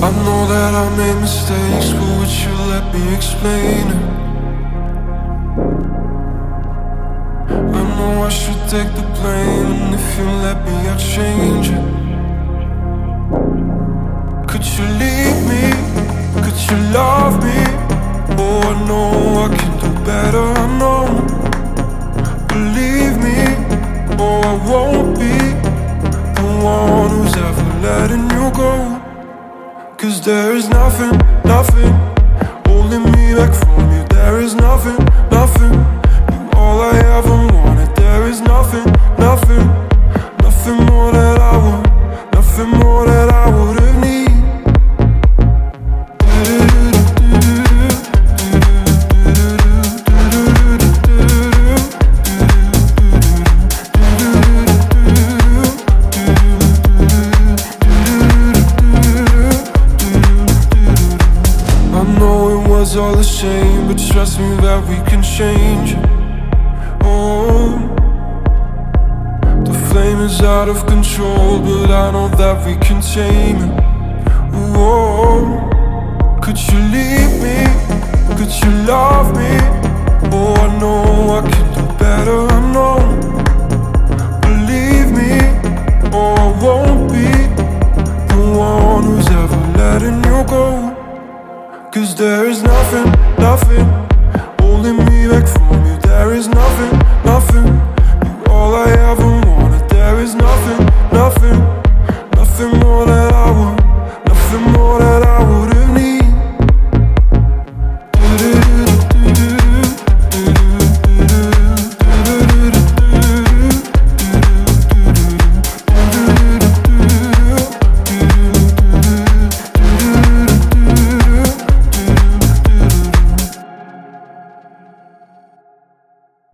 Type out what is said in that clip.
I know that I made mistakes, but would you let me explain it? I know I should take the blame, and if you let me, I'll change it. Could you leave me? Could you love me? Oh, I know I can do better, I know. Believe me, oh, I won't be the one who's ever letting you go. Cause there is nothing, nothing holding me back from you. There is nothing, nothing. You're all I ever wanted. There is nothing, nothing, know it was all the shame, but trust me that we can change. Oh, the flame is out of control, but I know that we can tame it. Oh, could you leave me? Could you love me? Oh, I know I can do better. Know. Believe me, oh, I won't be the one who's ever letting you go. Cause there is nothing, nothing holding me back from you. There is nothing, nothing. You're all I ever wanted. There is nothing, nothing, nothing more than